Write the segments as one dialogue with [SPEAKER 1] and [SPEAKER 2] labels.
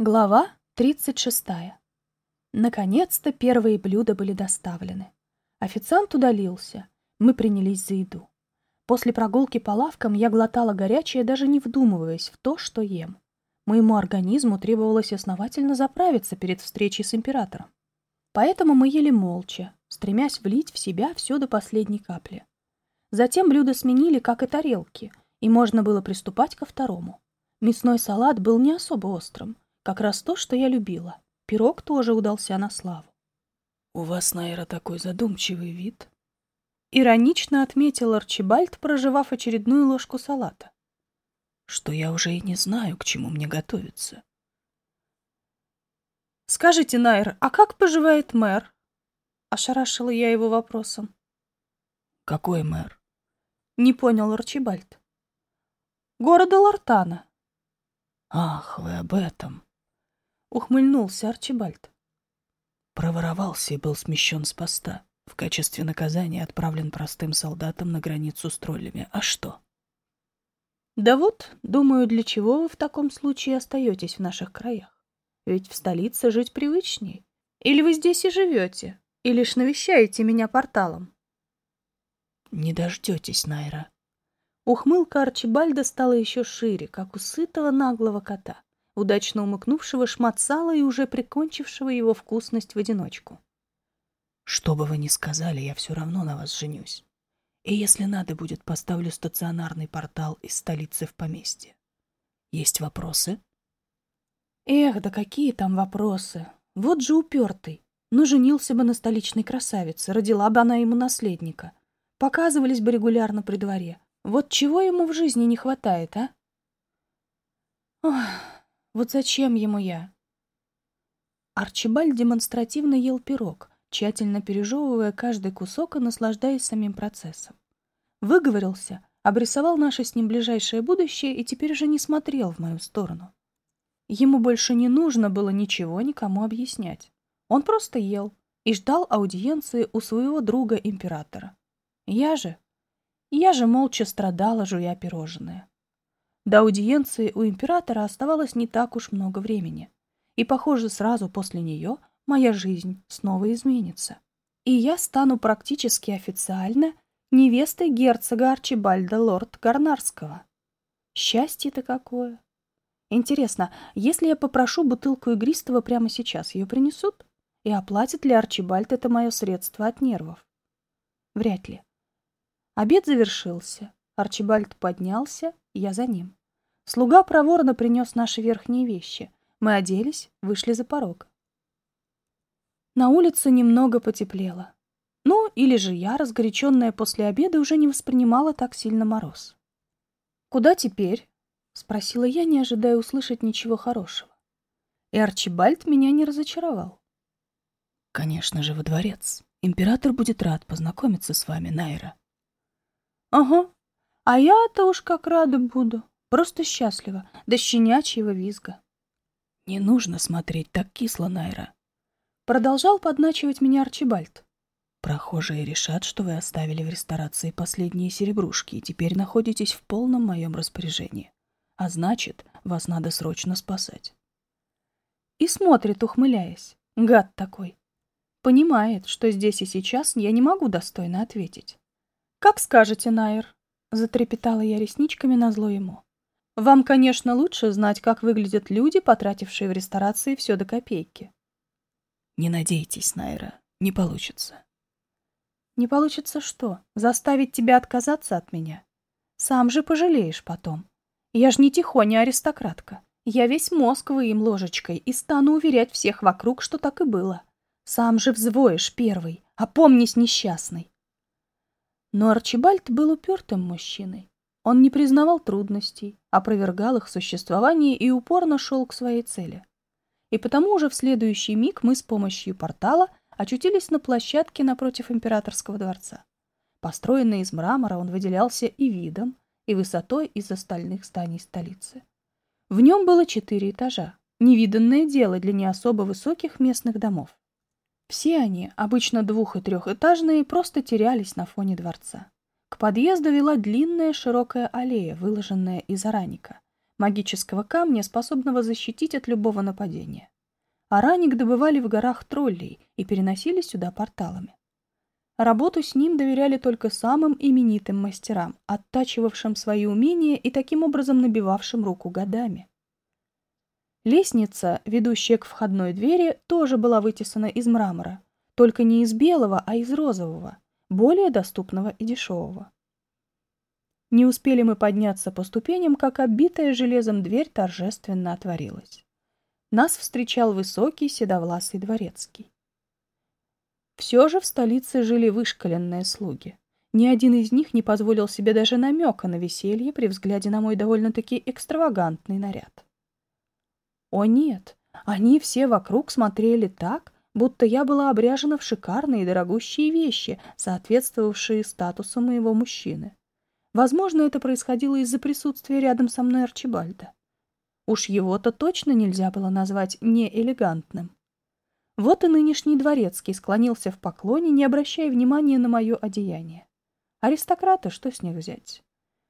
[SPEAKER 1] Глава 36. Наконец-то первые блюда были доставлены. Официант удалился. Мы принялись за еду. После прогулки по лавкам я глотала горячее, даже не вдумываясь в то, что ем. Моему организму требовалось основательно заправиться перед встречей с императором. Поэтому мы ели молча, стремясь влить в себя все до последней капли. Затем блюда сменили, как и тарелки, и можно было приступать ко второму. Мясной салат был не особо острым, как раз то, что я любила. Пирог тоже удался на славу.
[SPEAKER 2] «У вас, Найра, такой задумчивый вид», —
[SPEAKER 1] иронично отметил Арчибальд, проживав очередную ложку салата.
[SPEAKER 2] «Что я уже и не знаю, к чему мне готовиться».
[SPEAKER 1] «Скажите, Найр, а как поживает мэр?» — ошарашила я его вопросом.
[SPEAKER 2] «Какой мэр?»
[SPEAKER 1] — не понял Арчибальд. «Города Лартана».
[SPEAKER 2] «Ах, вы об этом!»
[SPEAKER 1] — ухмыльнулся Арчибальд.
[SPEAKER 2] Проворовался и был смещен с поста. В качестве наказания отправлен простым солдатам на границу с троллями. А что?
[SPEAKER 1] Да вот, думаю, для чего вы в таком случае остаетесь в наших краях? Ведь в столице жить привычней. Или вы здесь и живете, и лишь навещаете меня порталом?
[SPEAKER 2] Не дождетесь, Найра.
[SPEAKER 1] Ухмылка Арчибальда стала еще шире, как у сытого наглого кота удачно умыкнувшего шмат сала и уже прикончившего его вкусность в одиночку.
[SPEAKER 2] «Что бы вы ни сказали, я все равно на вас женюсь. И если надо будет, поставлю стационарный портал из столицы в поместье. Есть вопросы?»
[SPEAKER 1] «Эх, да какие там вопросы! Вот же упертый! Ну, женился бы на столичной красавице, родила бы она ему наследника. Показывались бы регулярно при дворе. Вот чего ему в жизни не хватает, а?» Ох... Вот зачем ему я? Арчибальд демонстративно ел пирог, тщательно пережевывая каждый кусок и наслаждаясь самим процессом. Выговорился, обрисовал наше с ним ближайшее будущее и теперь же не смотрел в мою сторону. Ему больше не нужно было ничего никому объяснять. Он просто ел и ждал аудиенции у своего друга-императора. Я же... Я же молча страдала, жуя пирожное. До аудиенции у императора оставалось не так уж много времени. И, похоже, сразу после нее моя жизнь снова изменится. И я стану практически официально невестой герцога Арчибальда лорд Гарнарского. Счастье-то какое! Интересно, если я попрошу бутылку игристого прямо сейчас, ее принесут? И оплатит ли Арчибальд это мое средство от нервов? Вряд ли. Обед завершился. Арчибальд поднялся, я за ним. Слуга проворно принес наши верхние вещи. Мы оделись, вышли за порог. На улице немного потеплело. Ну, или же я, разгоряченная после обеда, уже не воспринимала так сильно мороз. «Куда теперь?» — спросила я, не ожидая услышать ничего хорошего. И Арчибальд меня не разочаровал.
[SPEAKER 2] «Конечно же, во дворец. Император будет рад познакомиться с вами, Найра».
[SPEAKER 1] «Ага. А я-то уж как рада буду. Просто счастлива, до щенячьего визга.
[SPEAKER 2] «Не нужно смотреть так кисло, Найра», —
[SPEAKER 1] продолжал подначивать меня Арчибальд.
[SPEAKER 2] «Прохожие решат, что вы оставили в ресторации последние серебрушки и теперь находитесь в полном моем распоряжении. А значит, вас надо срочно спасать».
[SPEAKER 1] И смотрит, ухмыляясь. Гад такой. Понимает, что здесь и сейчас я не могу достойно ответить. «Как скажете, Найр», — затрепетала я ресничками на зло ему. Вам, конечно, лучше знать, как выглядят люди, потратившие в ресторации все до копейки.
[SPEAKER 2] Не надейтесь, Найра, не получится.
[SPEAKER 1] Не получится что? Заставить тебя отказаться от меня? Сам же пожалеешь потом. Я ж не тихоня аристократка. Я весь мозг выем ложечкой и стану уверять всех вокруг, что так и было. Сам же взвоишь первый, опомнись несчастный. Но Арчибальд был упертым мужчиной. Он не признавал трудностей, опровергал их существование и упорно шел к своей цели. И потому уже в следующий миг мы с помощью портала очутились на площадке напротив императорского дворца. Построенный из мрамора, он выделялся и видом, и высотой из остальных зданий столицы. В нем было четыре этажа, невиданное дело для не особо высоких местных домов. Все они, обычно двух- и трехэтажные, просто терялись на фоне дворца. К подъезду вела длинная широкая аллея, выложенная из ораника. магического камня, способного защитить от любого нападения. Араник добывали в горах троллей и переносили сюда порталами. Работу с ним доверяли только самым именитым мастерам, оттачивавшим свои умения и таким образом набивавшим руку годами. Лестница, ведущая к входной двери, тоже была вытесана из мрамора, только не из белого, а из розового, более доступного и дешевого. Не успели мы подняться по ступеням, как оббитая железом дверь торжественно отворилась. Нас встречал высокий седовласый дворецкий. Все же в столице жили вышкаленные слуги. Ни один из них не позволил себе даже намека на веселье при взгляде на мой довольно-таки экстравагантный наряд. О нет, они все вокруг смотрели так, будто я была обряжена в шикарные и дорогущие вещи, соответствовавшие статусу моего мужчины. Возможно, это происходило из-за присутствия рядом со мной Арчибальда. Уж его-то точно нельзя было назвать неэлегантным. Вот и нынешний дворецкий склонился в поклоне, не обращая внимания на мое одеяние. Аристократы, что с них взять?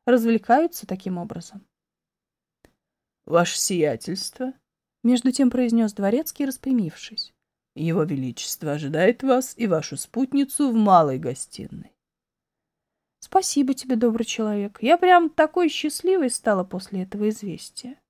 [SPEAKER 1] Развлекаются таким образом.
[SPEAKER 2] «Ваше сиятельство», — между тем произнес дворецкий, распрямившись. «Его Величество ожидает вас и вашу спутницу в малой гостиной».
[SPEAKER 1] «Спасибо тебе, добрый человек. Я прям такой счастливой стала после этого известия».